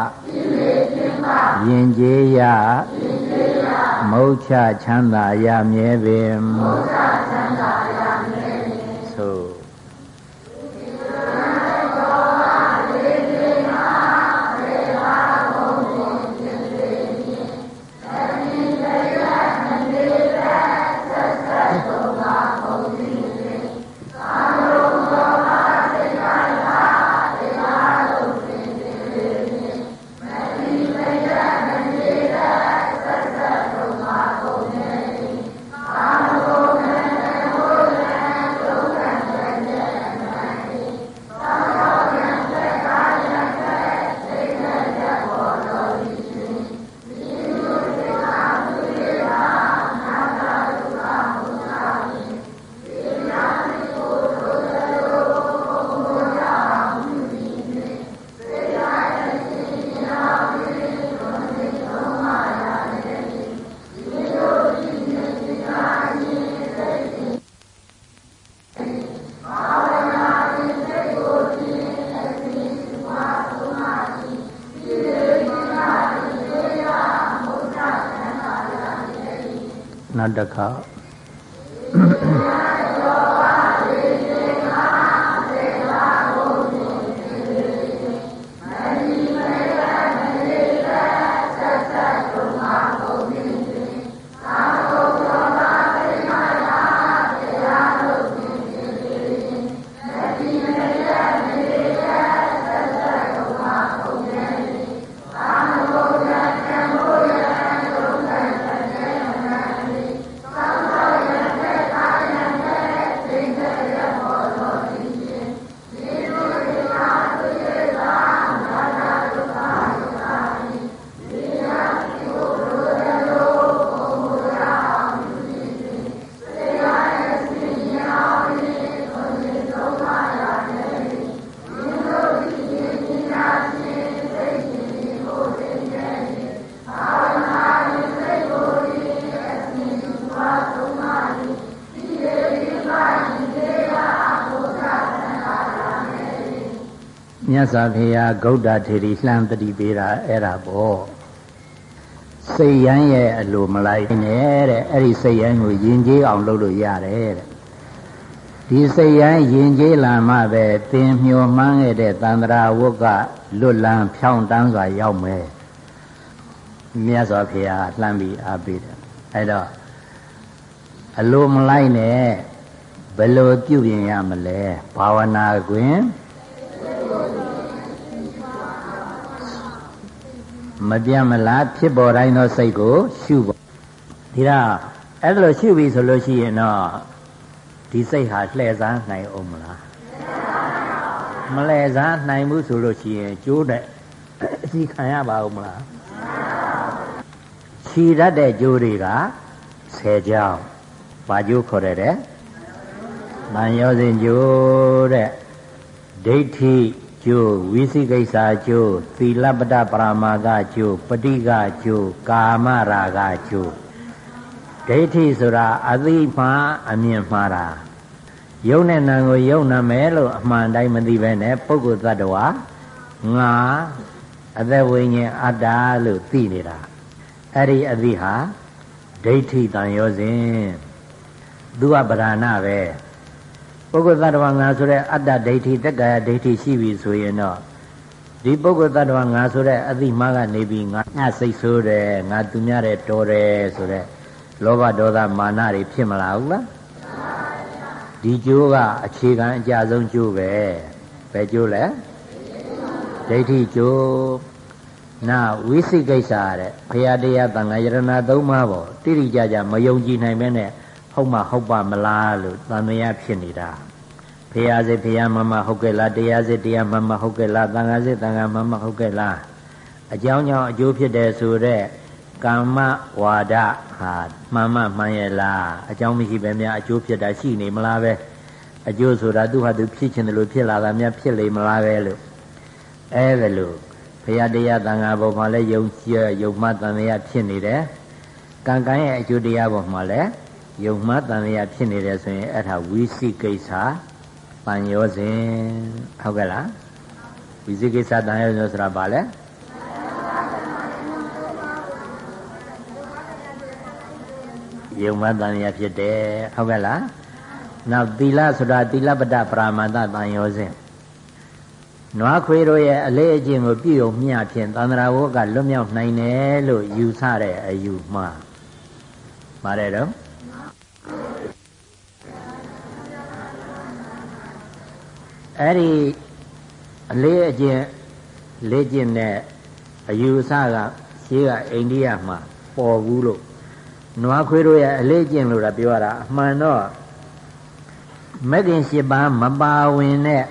လေကင်ပယင်ကျေးရယင်ကျေးရမုတ်ချချမ်းသာရမြဲပင်မုတ်ချ တစ်ခါ စွာဘုရားဂௌဒထေရီလှမ်းတတိပေးတာအဲ့ဒါပေါ့စိတ်ရမ်းရဲ့အလိုမလိုက်နဲ့တဲ့အဲ့ဒီစိတ်ရမ်းကိုယဉ်ကျေးအောင်လုပ်လို့ရတယ်တဲ့ဒီစိတ်ရမ်းယဉ်ကျေးလာမှပဲသင်မျှော်မှန်းခဲ့တဲ့တန္တရာဝုတ်ကလွတ်လန်းဖြောင်းတန်းစွာရောက်မယ်မြတ်စွာဘုရားလှမ်းပြီးအားပေးတယ်အဲ့တော့အလိုမလိုက်နဲ့ဘယ်လိုပြုပြင်ရမလဲဘာဝနာတွင် မပြတ်မလားဖြစ်ပေါ်တိုင်းသောစိတ်ကိုရှုဖို့ဒီတော့အဲ့လိုရှုပြီဆိုလို့ရှိရင်တော့ဒီစိတ်ဟာလှည့်စားနိုင်အောင်မလားမလှည့်စားနိုင်ဘူးဆိုလို့ရှိရင်ကျိုးတဲ့အစီခံရပါဦးမလားခြီတတ်တဲ့ကျိုးတွေက10ကြောင်းဘာကျိုးခေါ်ရတဲ့။နာယောစဉ်ကျိုးတဲ့ဒိဋ္ဌိ ကျိုးဝိသိကိစ္စကျိုးသီလပတပရမာကကျိုးပဋိကကျိုးကာမရာဂကျိုးဒိဋ္ဌိဆိုတာအသိမှအမြင်မှားတာယုံနဲ့နာကိုယုံနာမယ်လို့အမှန်တိုင်းမသိပဲနဲ့ပုဂ္ဂိုလ်သတ္တဝါငါအသက်ဝိညာဉ်အတ္တလို့သိနေတာအဲ့ဒီအသိဟာဒိဋ္ဌိတန်ရောစဉ်သူကဗราဏပဲ ပုဂ္ဂိုလ်သတ္တဝါငါဆိုတဲ့အတ္တဒိဋ္ဌိတက္ကာယဒိဋ္ဌိရှိပြီဆိုရင်တော့ဒီပုဂ္ဂိုလ်သတ္တဝါငါဆိုတဲ့အသိမှကနေပြီးငါငါစိတ်ဆိုးတယ်ငါသူများတဲ့တော်တယ်ဆိုတဲ့လောဘဒေါသမာနတွေဖြစ်မလာဘူးလားဒီကျိုးကအခြေခံအကြဆုံးကျိုးပဲဘယ်ကျိုးလဲဒိဋ္ဌိကျိုးနာဝိသိကိစ္စတဲ့ဘုရားတရားတန်ခါယရဏသုံးပါးပေါ့တိတိကျကျမယုံကြည်နိုင်ပဲနဲ့ ဟုတ်မှဟုတ်ပါမလားလို့သံသယဖြစ်နေတာဘုရားစစ်ဘုရားမမဟုတ်ကဲ့လားတရားစစ်တရားမမဟုတ်ကဲ့လားသံဃာစစ်သံဃာမမဟုတ်ကဲ့လားအကြောင်းကြောင့်အကျိုးဖြစ်တယ်ဆိုတော့ကာမဝါဒဟာမှန်မှမှန်ရဲ့လားအကြောင်းမရှိပဲများအကျိုးဖြစ်တာရှိနေမလားပဲအကျိုးဆိုတာသူ့ဟာသူဖြစ်ခြင်းတယ်လို့ဖြစ်လာတာများဖြစ်လေမလားပဲလို့အဲဒါလို့ဘုရားတရားသံဃာဘုံမှာလည်းယုံကြည်ယုံမှတန်မြတ်ဖြစ်နေတယ်ကံကံရဲ့အကျိုးတရားဘုံမှာလည်း ယုံမှတန်မြတ်ဖြစ်နေတယ်ဆိုရင်အဲ့ဒါဝိသိကိစ္စပန်ရောစဉ်ဟုတ်ကဲ့လားဝိသိကိစ္စတန်ရောစဉ်ဆိုတာဘာလဲယုံမှတန်မြတ်ဖြစ်တယ်ဟုတ်ကဲ့လားနောက်သီလဆိုတာသီလပတ္တပရာမတ္တတန်ရောစဉ်နွားခွေတို့ရဲ့အလေးအကျင့်ကိုပြည့်ုံမျှဖြင့်သန္တရာဝကလွတ်မြောက်နိုင်တယ်လို့ယူဆတဲ့အယူမှားပါတယ်တော့ အဲ့ဒီအလေးအကျင့်လေးကျင့်တဲ့အယူအဆကရှင်းကအိန္ဒိယမှာပေါ်ဘူးလို့နွားခွေးတို့ရဲ့အလေးကျင့်လို့တာပြောရတာအမှန်တော့မဂ္ဂင်၈ပါးမပါဝင်တဲ့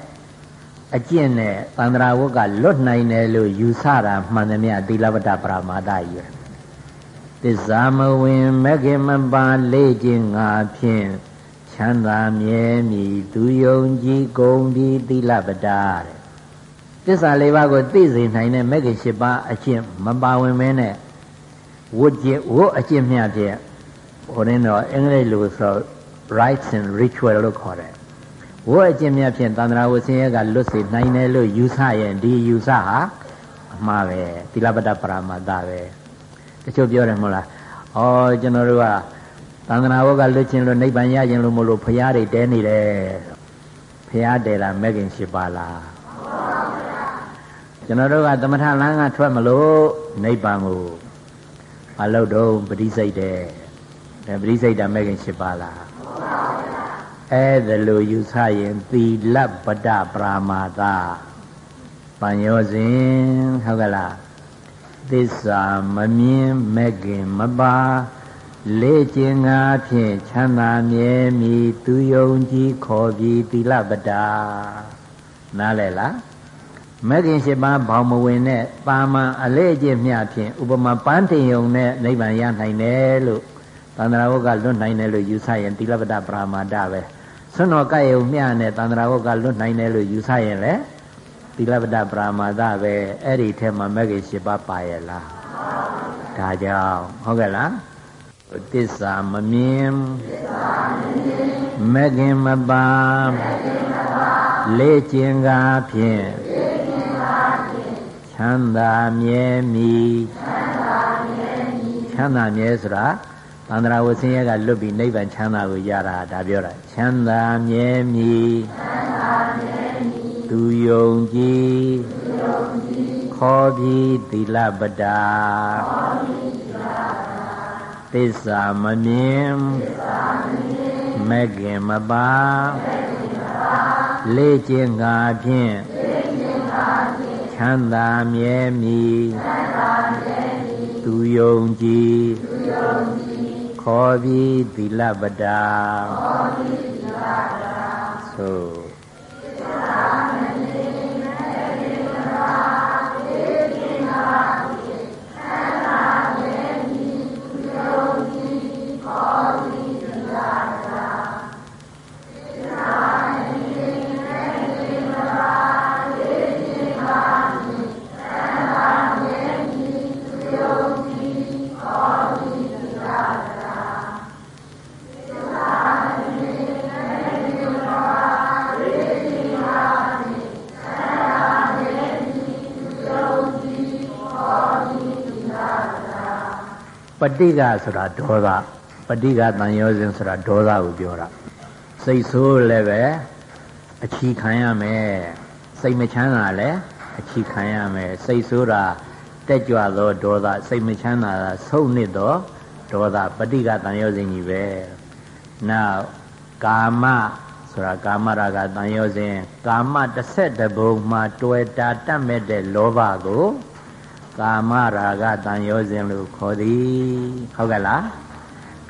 အကျင့်နဲ့သန္တရာဝတ်ကလွတ်နိုင်တယ်လို့ယူဆတာမှန်သမျှသီလပတ္တပရမာဒကြီးပဲသစ္စာမဝင်မဂ္ဂင်မပါလေးကျင့်ငါဖြင့် ချမ်းသာမြဲမြည်သူယုံကြည်ကုန်ဒီသီလပတ္တတဲ့သစ္စာလေးပါးကိုသိစေနိုင်တဲ့မဂ္ဂင်၈ပါးအကျင့်မပါဝင်မဲနဲ့ဝတ်ကျင့်ဝတ်အကျင့်မြတ်ဖြင့်ဟိုရင်းတော့အင်္ဂလိပ်လိုဆို rites and ritual လို့ခေါ်တယ်ဝတ်အကျင့်မြတ်ဖြင့်တန္တရာဝဆင်းရဲကလွတ်စေနိုင်တယ်လို့ယူဆရင်ဒီယူဆဟာအမှားပဲသီလပတ္တပရမတ္တပဲတချို့ပြောတယ်မဟုတ်လားဩကျွန်တော်တို့က သန္တနာဝကလွတ်ခြင်းလို့နိဗ္ဗာန်ရခြင်းလို့မလို့ဖရာတွေတဲနေတယ်ဖရာတဲတာမဲ့ခင်ရှိပါလားကျွန်တော်တို့ကသမထလမ်းကထွက်မလို့နိဗ္ဗာန်ကိုမလုပ်တော့ပရိစိတ်တယ်ဒါပရိစိတ်တာမဲ့ခင်ရှိပါလားအဲ့ဒါလို့ယူဆရင်သီလပဒပရာမာသပန်ရောစဉ်ဟုတ်ကလားသစ္စာမမြင်မဲ့ခင်မပါ လေ့ကျင်ငါဖြင့်ချမ်းသာမြဲမီသူယုံကြည်ခေါ်ပြီးသီလပဒါနားလဲလားမဂ်ခင်ရှိပါဘောင်မဝင်တဲ့ပါမန်အလေ့ကျင့်မျှဖြင့်ဥပမာပန်းတင်ယုံနဲ့နိဗ္ဗာန်ရနိုင်တယ်လို့သန္တရာဝကလွတ်နိုင်တယ်လို့ယူဆရင်သီလပဒပရာမာဒပဲဆွတော်ကယုံမျှနဲ့သန္တရာဝကလွတ်နိုင်တယ်လို့ယူဆရင်လေသီလပဒပရာမာဒပဲအဲ့ဒီထဲမှာမဂ်ခင်ရှိပါပါရဲ့လားဒါကြောင့်ဟုတ်ကဲ့လား တစ္ဆာမမြင်မကင်မပါလေ့ကျင်ကားဖြင့်ချမ်းသာမြဲမီချမ်းသာမြဲဆိုတာသန္တရာဝဆင်းရဲကလွတ်ပြီးနိဗ္ဗာန်ချမ်းသာကိုရတာဒါပြောတာချမ်းသာမြဲမီသူယုံကြည်ခေါ်ပြီးသီလပဒါခေါ်ပြီး သစ္စာမမြင်မကင်မပါလေ့ကျင့်ငါဖြင့်ချမ်းသာမြဲမီသူယုံကြည်ခေါ်ပြီးသီလပဒါပ ဋိကဆိုတာဒေါသပဋိကတန်ရောစဉ်ဆိုတာဒေါသကိုပြောတာစိတ်ဆိုးလည်းပဲအချီခံရမယ်စိတ်မချမ်းသာလည်းအချီခံရမယ်စိတ်ဆိုးတာတက်ကြွသောဒေါသစိတ်မချမ်းသာတာဆုံးနစ်သောဒေါသပဋိကတန်ရောစဉ်ကြီးပဲနောက်ကာမဆိုတာကာမရာဂတန်ရောစဉ်ကာမတစ်ဆက်တပုံမှာ တွေ့တာတတ်မဲ့တဲ့လောဘကို ကာမရာဂတန်ရောစဉ်လို့ခေါ်သည်ဟုတ်ကဲ့လား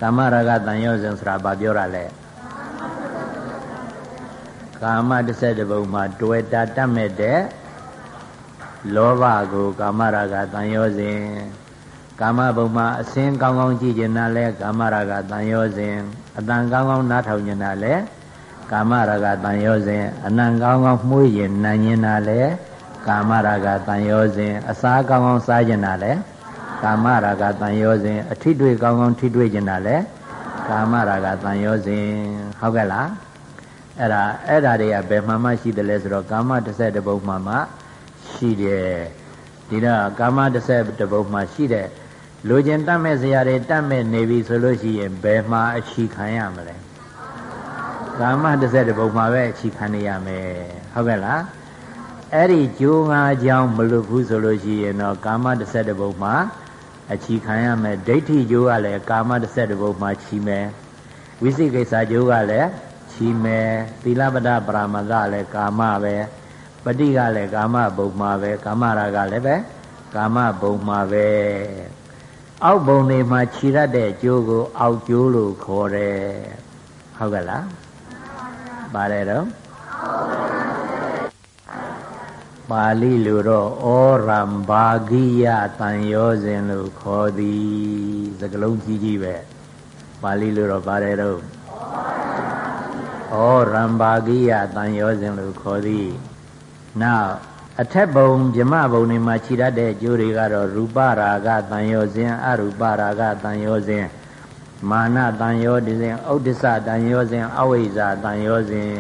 ကာမရာဂတန်ရောစဉ်ဆိုတာဘာပြောတာလဲကာမတစ်ဆက်တစ်ပုံမှာတွေ့တာတတ်မဲ့တဲ့လောဘကိုကာမရာဂတန်ရောစဉ်ကာမဘုံမှာအစင်းကောင်းကောင်းကြည့်ကျင်တာလဲကာမရာဂတန်ရောစဉ်အတန်ကောင်းကောင်းနားထောင်ကျင်တာလဲကာမရာဂတန်ရောစဉ်အနံကောင်းကောင်းမှု့ရင်နိုင်ကျင်တာလဲ ကာမရာဂတန်ရောစဉ်အစားကောင်းကောင်းစားကျင်တာလဲကာမရာဂတန်ရောစဉ်အထိတွေ့ကောင်းကောင်းထိတွေ့ကျင်တာလဲကာမရာဂတန်ရောစဉ်ဟုတ်ကဲ့လားအဲ့ဒါအဲ့ဒါတွေကဘယ်မှမရှိတယ်လဲဆိုတော့ကာမတစ်ဆက်တစ်ပုဒ်မှမှရှိတယ်ဒီတော့ကာမတစ်ဆက်တစ်ပုဒ်မှရှိတဲ့လူကျင်တတ်မဲ့စရာတွေတတ်မဲ့နေပြီဆိုလို့ရှိရင်ဘယ်မှာအချီခံရမလဲကာမတစ်ဆက်တစ်ပုဒ်မှပဲအချီခံရမယ်ဟုတ်ကဲ့လား အဲ့ဒီဂျိုးငါးကြောင်းမလွတ်ဘူးဆိုလို့ရှိရင်တော့ကာမတစ်ဆက်တစ်ပုဒ်မှာအချီခံရမယ်ဒိဋ္ဌိဂျိုးကလည်းကာမတစ်ဆက်တစ်ပုဒ်မှာချီမယ်ဝိသိကိစ္စဂျိုးကလည်းချီမယ်သီလပဒပရမကလည်းကာမပဲပฏิကလည်းကာမဘုံမှာပဲကာမရာကလည်းပဲကာမဘုံမှာပဲအောက်ဘုံတွေမှာခြိရတဲ့ကျိုးကို အောက်ကျိုးလို့ခေါ်တယ်ဟုတ်ကဲ့လားပါတယ်တော့ ပါဠိလိုတော့ဩရံဘာဂိယတန်ရောစဉ်လို့ခေါ်သည်စကလုံးကြီးကြီးပဲပါဠိလိုတော့ပါတယ်တော့ဩရံဘာဂိယတန်ရောစဉ်လို့ခေါ်သည်နောက်အထက်ဘုံဗြမဘုံတွေမှာခြိတတ်တဲ့ကျိုးတွေကတော့ရူပရာဂတန်ရောစဉ်အရူပရာဂတန်ရောစဉ်မာနတန်ရောစဉ်ဥဒ္ဒစ္စတန်ရောစဉ်အဝိဇ္ဇာတန်ရောစဉ်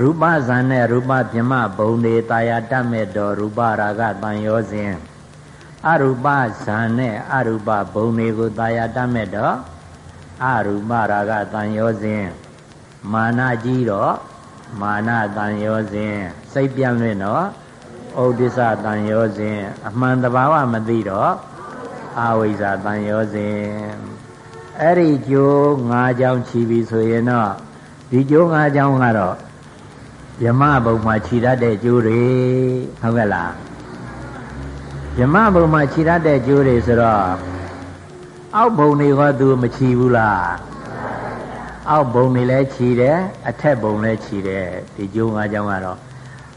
ရူပဇံနဲ့ရူပပြမဘုံတွေတာယာတတ်မဲ့တော်ရူပရာဂတန်ရောစဉ်အရူပဇံနဲ့အရူပဘုံတွေကိုတာယာတတ်မဲ့တော်အရူပရာဂတန်ရောစဉ်မာနကြီးတော့မာနတန်ရောစဉ်စိတ်ပြန့်လွင့်တော့ဩဒိစ္စတန်ရောစဉ်အမှန်တဘာဝမသိတော့အဝိဇ္ဇာတန်ရောစဉ်အဲ့ဒီကျိုး၅ကြောင်းခြီးပြီဆိုရင်တော့ဒီကျိုး၅ကြောင်းကတော့ ယမဘုံမှာခြီးတတ်တဲ့ကျိုးတွေဟုတ်ကဲ့လားယမဘုံမှာခြီးတတ်တဲ့ကျိုးတွေဆိုတော့အောက်ဘုံတွေကသူမခြီးဘူးလားအောက်ဘုံတွေလည်းခြီးတယ်အထက်ဘုံလည်းခြီးတယ်ဒီကျိုး၅ကြောင်းကတော့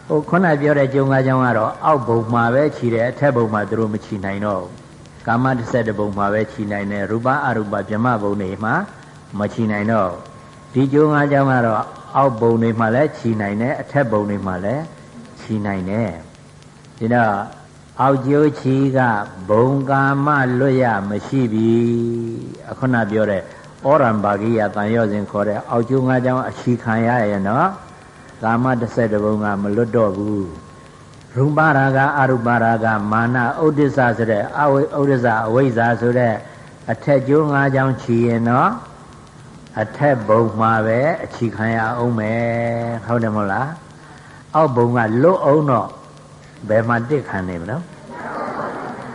ဟိုခုနပြောတဲ့ကျုံ၅ကြောင်းကတော့အောက်ဘုံမှာပဲခြီးတယ်အထက်ဘုံမှာသူတို့မခြီးနိုင်တော့ကာမတစ်ဆက်တဘုံမှာပဲခြီးနိုင်တယ်ရူပအရူပဗြဟ္မဘုံတွေမှာမခြီးနိုင်တော့ဒီကျိုး၅ကြောင်းကတော့ အောက်ဘုံတွေမှာလည်းခြီးနိုင်တယ်အထက်ဘုံတွေမှာလည်းခြီးနိုင်တယ်ဒီတော့အောက်ကျိုးချီကဘုံကာမလွတ်ရမရှိပြီအခုနပြောတဲ့ဩရံဘာဂိယတန်ရော့စဉ်ခေါ်တဲ့အောက်ကျိုး၅ကြောင်းအချီခံရရဲ့နော်ကာမတစ်ဆက်တဘုံကမလွတ်တော့ဘူးရူပရာဂအရူပရာဂမာနဥဒိစ္စဆိုတဲ့အဝိဥဒိစ္စအဝိဇ္ဇာဆိုတဲ့အထက်ကျိုး၅ကြောင်းချီရင်နော် အထက်ဘုံမှာပဲအချီခံရအောင်မယ်ဟုတ်တယ်မဟုတ်လားအောက်ဘုံကလွတ်အောင်တော့ဘယ်မှာတစ်ခံနေမလို့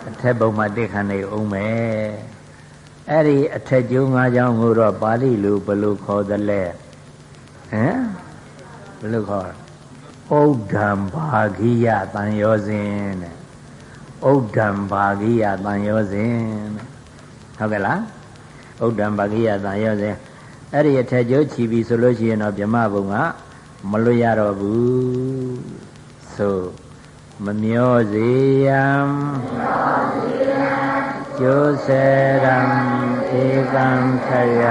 အထက်ဘုံမှာတစ်ခံနေအောင်မယ်အဲ့ဒီအထက်ကျိုး၅ကြောင်းကိုတော့ပါဠိလိုဘယ်လိုခေါ်သလဲဟမ်ဘယ်လိုခေါ်ဩဒံဘာဂိယတန်ရောစဉ်တဲ့ဩဒံဘာဂိယတန်ရောစဉ်တဲ့ဟုတ်ကဲ့လားဩဒံဘာဂိယတန်ရောစဉ် အဲ့ဒီအထက်ကျိုးချီပြီဆိုလို့ရှိရင်တော့ဗြဟ္မဘုံကမလွတ်ရတော့ဘူးဆိုမမျောစေယံကျိုးစေရံဧကံခယ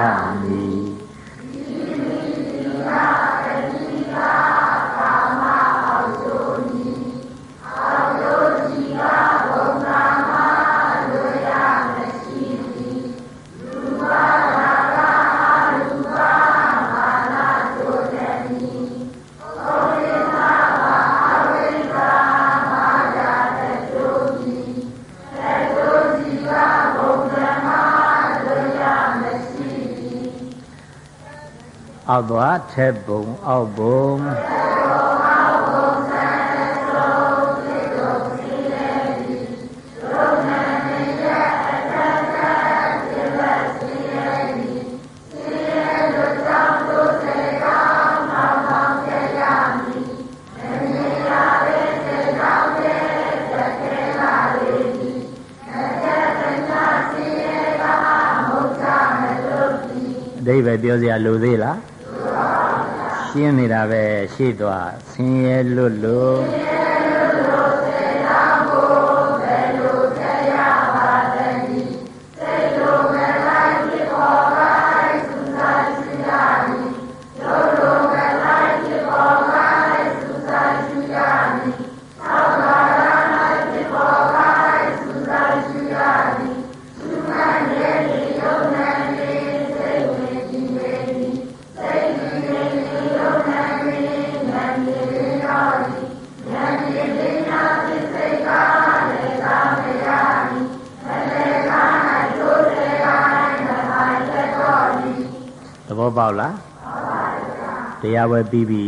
အောက်သွားထက်ဘုံအောက်ဘုံအဓိပ္ပာယ်ပြောစရာလိုသေး လားရှင်းနေတာပဲရှေ့သွားဆင်းရဲလွတ်လို့ ပေါက်လားတရားဝဲပြီးပြီ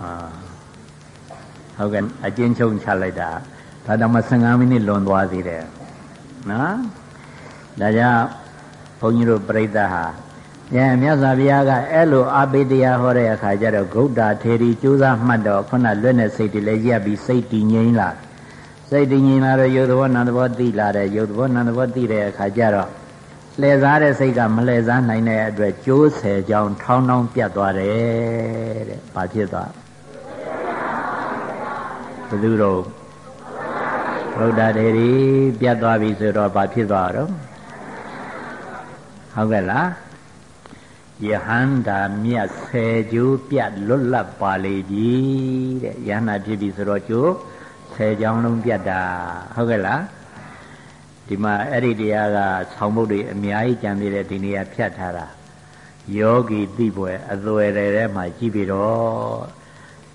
ဟာဟုတ်ကဲ့အကျဉ်းချုပ်ချလိုက်တာဒါတော့မှ15မိနစ်လွန်သွားသေးတယ်နော်ဒါကြောင့်ဘုန်းကြီးတို့ပြိဿဟာညမြတ်စွာဘုရားကအဲ့လိုအာပိတရားဟောတဲ့အခါကျတော့ဂုဋ္ဌာထေရီကျိုးစားမှတ်တော့ခုနလွတ်တဲ့စိတ်တွေလည်းရက်ပြီးစိတ်တည်ငြိမ်လာစိတ်တည်ငြိမ်လာတော့ယုတ်သဘောနံသဘောသိလာတယ်ယုတ်သဘောနံသဘောသိတဲ့အခါကျတော့ လှည့်စားတဲ့စိတ်ကမလှည့်စားနိုင်တဲ့အတွက်ကျိုးဆယ်ကြောင်းထောင်းထောင်းပြတ်သွားတယ်တဲ့။ဘာဖြစ်သွားဘယ်သူတော့ဘုရားတေရီပြတ်သွားပြီဆိုတော့ဘာဖြစ်သွားတော့ဟုတ်ကဲ့လားယဟန္တာမြတ်ဆယ်ကျိုးပြတ်လွတ်လပ်ပါလေပြီတဲ့ယဟန္တာဖြစ်ပြီဆိုတော့ကျိုးဆယ်ကြောင်းလုံးပြတ်တာဟုတ်ကဲ့လား ဒီမှာအဲ့ဒီတရားကဆောင်းဘုတ်တွေအများကြီးကြံသေးတယ်ဒီနေရာဖြတ်ထားတာယောဂီသိပွဲအသွယ်တွေထဲမှာကြည့်ပြီးတော့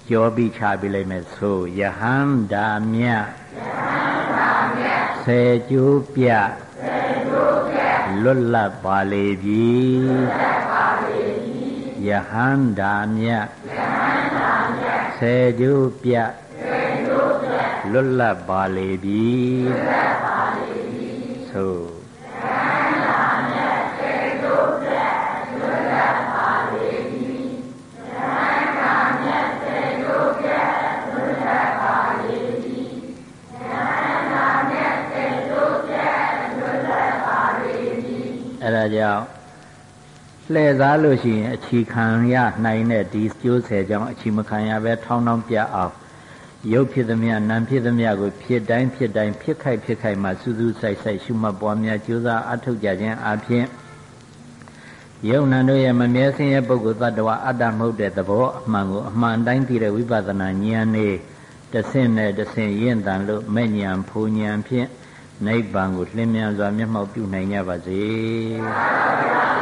ကြောပြီးချပြီးလိုက်မယ်ဆိုယဟန္တာမြတ်ယဟန္တာမြတ်ဆေကျိုးပြဆေကျိုးပြလွတ်လပ်ပါလေပြီယဟန္တာမြတ်ဆေကျိုးပြလွတ်လပ်ပါလေပြီ သို့အဲဒါကြောင့်လှည့်စားလို့ရှိရင်အခြေခံရနိုင်တဲ့ဒီကျိုးဆယ်ကြောင့်အချီမခံရပဲထောင်းထောင်းပြအောင် ရုပ်ဖြစ်သမျှနာမ်ဖြစ်သမျှကိုဖြစ်တိုင်းဖြစ်တိုင်းဖြစ်ခိုက်ဖြစ်ခိုက်မှစူးစူးဆိုင်ဆိုင်ရှုမှတ်ပွားများကြိုးစားအထောက်ကြခြင်းအပြင်ယုံနာတို့ရဲ့မမြဲစင်းရဲ့ပုဂ္ဂိုလ်တ attva အတ္တမဟုတ်တဲ့သဘောအမှန်ကိုအမှန်တိုင်းသိတဲ့ဝိပဿနာဉာဏ်နဲ့တဆင့်နဲ့တဆင့်ရင့်တန်လို့မဲ့ဉာဏ်ဖူဉာဏ်ဖြင့်နိဗ္ဗာန်ကိုလင်းမြန်စွာမျက်မှောက်ပြုနိုင်ကြပါစေ။